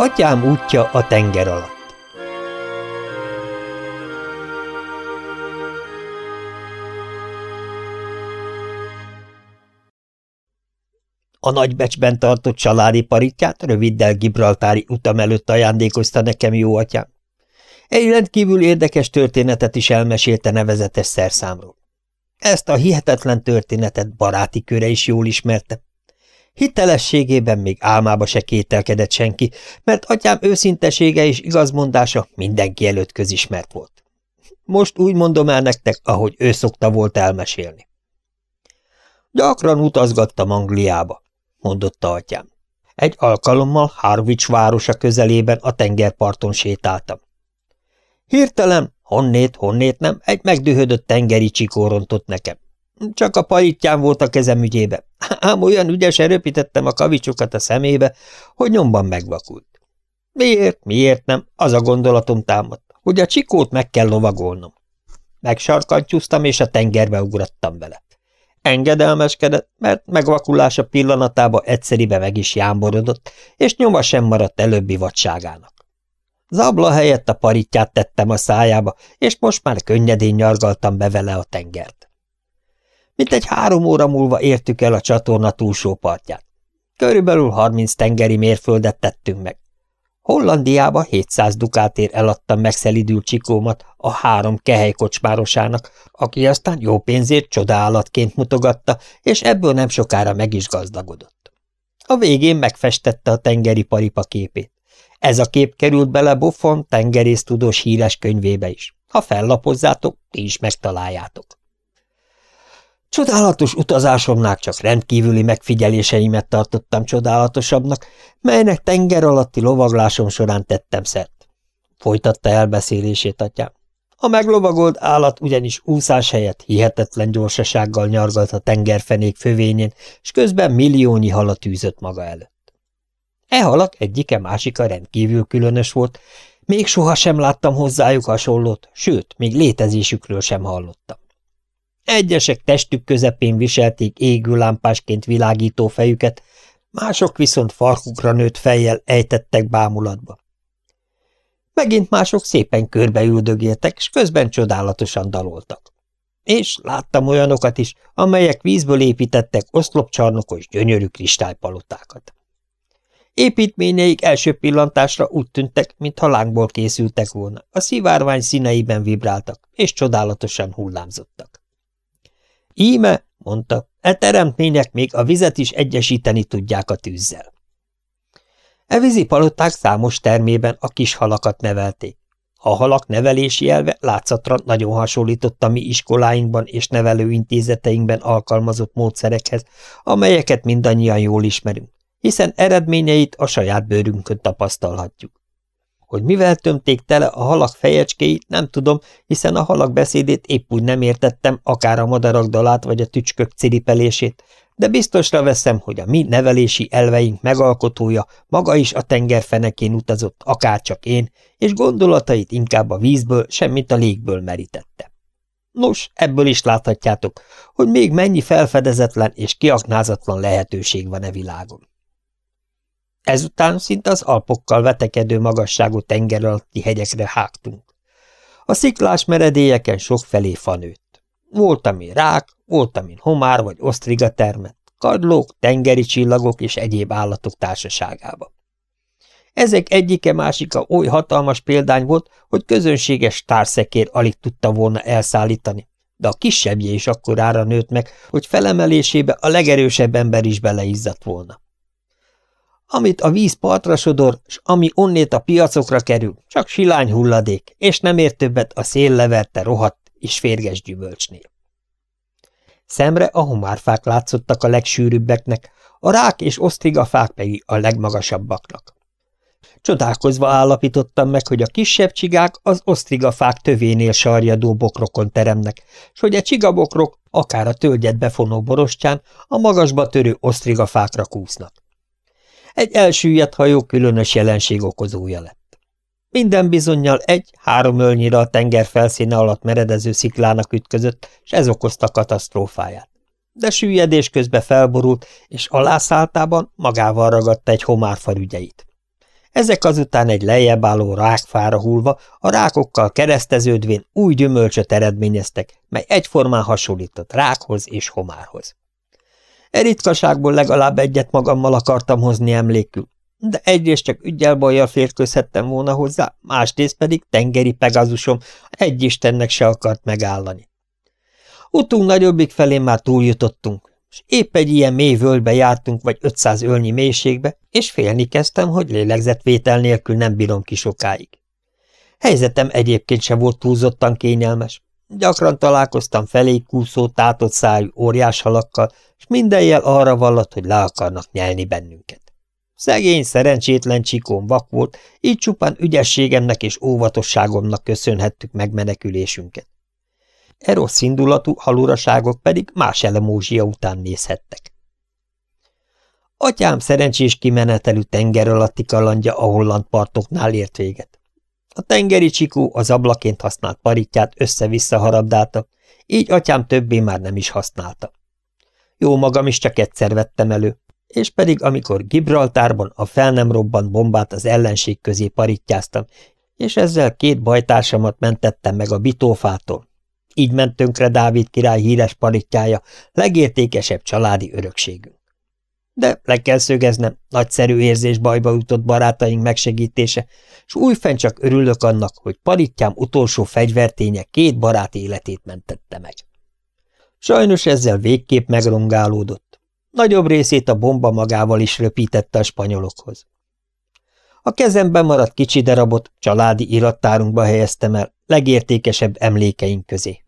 Atyám útja a tenger alatt A nagybecsben tartott családi paritját röviddel Gibraltári utam előtt ajándékozta nekem jó atyám. Egy rendkívül érdekes történetet is elmesélte nevezetes szerszámról. Ezt a hihetetlen történetet baráti köre is jól ismerte. Hitelességében még álmába se kételkedett senki, mert atyám őszintesége és igazmondása mindenki előtt közismert volt. Most úgy mondom el nektek, ahogy ő szokta volt elmesélni. Gyakran utazgattam Angliába, mondotta atyám. Egy alkalommal Harwich városa közelében a tengerparton sétáltam. Hirtelen, honnét, honnét nem, egy megdühödött tengeri csikó rontott nekem. Csak a paritján volt a kezem ügyébe, ám olyan ügyesen röpítettem a kavicsokat a szemébe, hogy nyomban megvakult. Miért, miért nem, az a gondolatom támadt, hogy a csikót meg kell lovagolnom. Megsarkantyúztam, és a tengerbe ugrattam bele. Engedelmeskedett, mert megvakulása pillanatába egyszeribe meg is jámborodott, és nyoma sem maradt előbbi vadságának. Zabla helyett a paritját tettem a szájába, és most már könnyedén nyargaltam be vele a tengert. Mint egy három óra múlva értük el a csatorna túlsó partját. Körülbelül harminc tengeri mérföldet tettünk meg. Hollandiába 700 dukátért eladtam megszelidült csikómat a három kehely kocsmárosának, aki aztán jó pénzért csodálatként mutogatta, és ebből nem sokára meg is gazdagodott. A végén megfestette a tengeri paripa képét. Ez a kép került bele Buffon tengerésztudós híres könyvébe is. Ha fellapozzátok, ti is megtaláljátok. Csodálatos utazásomnál csak rendkívüli megfigyeléseimet tartottam csodálatosabbnak, melynek tenger alatti lovaglásom során tettem szert. Folytatta elbeszélését atyám. A meglovagolt állat ugyanis úszás helyett hihetetlen gyorsasággal nyargalt a tengerfenék fövényén, és közben milliónyi halat tűzött maga előtt. E halak egyike másika rendkívül különös volt, még sohasem láttam hozzájuk hasonlót, sőt, még létezésükről sem hallottam. Egyesek testük közepén viselték égő lámpásként világító fejüket, mások viszont farkukra nőtt fejjel ejtettek bámulatba. Megint mások szépen körbeüldögéltek, és közben csodálatosan daloltak. És láttam olyanokat is, amelyek vízből építettek oszlopcsarnokos gyönyörű kristálypalotákat. Építményeik első pillantásra úgy tűntek, mintha lángból készültek volna, a szivárvány színeiben vibráltak, és csodálatosan hullámzottak. Íme, mondta, e teremtmények még a vizet is egyesíteni tudják a tűzzel. E vízi paloták számos termében a kis halakat nevelték. A halak nevelési elve látszatra nagyon hasonlított a mi iskoláinkban és nevelőintézeteinkben alkalmazott módszerekhez, amelyeket mindannyian jól ismerünk, hiszen eredményeit a saját bőrünkön tapasztalhatjuk. Hogy mivel tömték tele a halak fejecskéit, nem tudom, hiszen a halak beszédét épp úgy nem értettem, akár a madarak dalát vagy a tücskök ciripelését, de biztosra veszem, hogy a mi nevelési elveink megalkotója maga is a tengerfenekén utazott, akárcsak én, és gondolatait inkább a vízből, semmit a légből merítette. Nos, ebből is láthatjátok, hogy még mennyi felfedezetlen és kiaknázatlan lehetőség van e világon. Ezután szinte az Alpokkal vetekedő magasságú tenger alatti hegyekre hágtunk. A sziklás meredélyeken sokfelé fa. Volt, ami rák, volt, amin homár vagy osztriga termett, kadlók, tengeri csillagok és egyéb állatok társaságába. Ezek egyike másika oly hatalmas példány volt, hogy közönséges társzekér alig tudta volna elszállítani, de a kisebbje is akkorára nőtt meg, hogy felemelésébe a legerősebb ember is beleizzadt volna. Amit a víz partra sodor, s ami onnét a piacokra kerül, csak silány hulladék, és nem ér többet a szél leverte rohadt és férges gyümölcsnél. Szemre a homárfák látszottak a legsűrűbbeknek, a rák és osztrigafák pedig a legmagasabbaknak. Csodálkozva állapítottam meg, hogy a kisebb csigák az osztrigafák tövénél sarjadó bokrokon teremnek, s hogy a csigabokrok, akár a tölgyet befonó borostyán, a magasba törő osztrigafákra kúsznak. Egy elsüllyedt hajó különös jelenség okozója lett. Minden bizonyal egy, három ölnyire a tenger felszíne alatt meredező sziklának ütközött, és ez okozta katasztrófáját. De süllyedés közben felborult, és alászáltában magával ragadta egy homárfa ügyeit. Ezek azután egy lejjebb álló rákfára hullva, a rákokkal kereszteződvén új gyümölcsöt eredményeztek, mely egyformán hasonlított rákhoz és homárhoz. E ritkaságból legalább egyet magammal akartam hozni emlékül, de egyrészt csak ügyel bajjal férkőzhettem volna hozzá, másrészt pedig tengeri pegazusom egy istennek se akart megállani. Utunk nagyobbik felén már túljutottunk, és épp egy ilyen mély völgybe jártunk, vagy 500 ölnyi mélységbe, és félni kezdtem, hogy lélegzetvétel nélkül nem bírom ki sokáig. Helyzetem egyébként se volt túlzottan kényelmes. Gyakran találkoztam felé kúszó, tátott szájú óriás halakkal, és minden jel arra vallott, hogy le akarnak nyelni bennünket. Szegény, szerencsétlen csikón vak volt, így csupán ügyességemnek és óvatosságomnak köszönhettük megmenekülésünket. E rossz indulatú haluraságok pedig más elemózsia után nézhettek. Atyám szerencsés kimenetelű tenger alatti kalandja a holland partoknál ért véget. A tengeri csikó az ablaként használt paritját össze-vissza harabdálta, így atyám többé már nem is használta. Jó magam is csak egyszer vettem elő, és pedig amikor Gibraltárban a fel nem robbant bombát az ellenség közé parittyáztam, és ezzel két bajtársamat mentettem meg a bitófától. Így ment tönkre Dávid király híres parittyája, legértékesebb családi örökségünk. De le kell szögeznem, nagyszerű érzés bajba jutott barátaink megsegítése, és újfent csak örülök annak, hogy parittyám utolsó fegyverténye két barát életét mentette meg. Sajnos ezzel végképp megrongálódott. Nagyobb részét a bomba magával is röpítette a spanyolokhoz. A kezemben maradt kicsi darabot családi irattárunkba helyeztem el, legértékesebb emlékeink közé.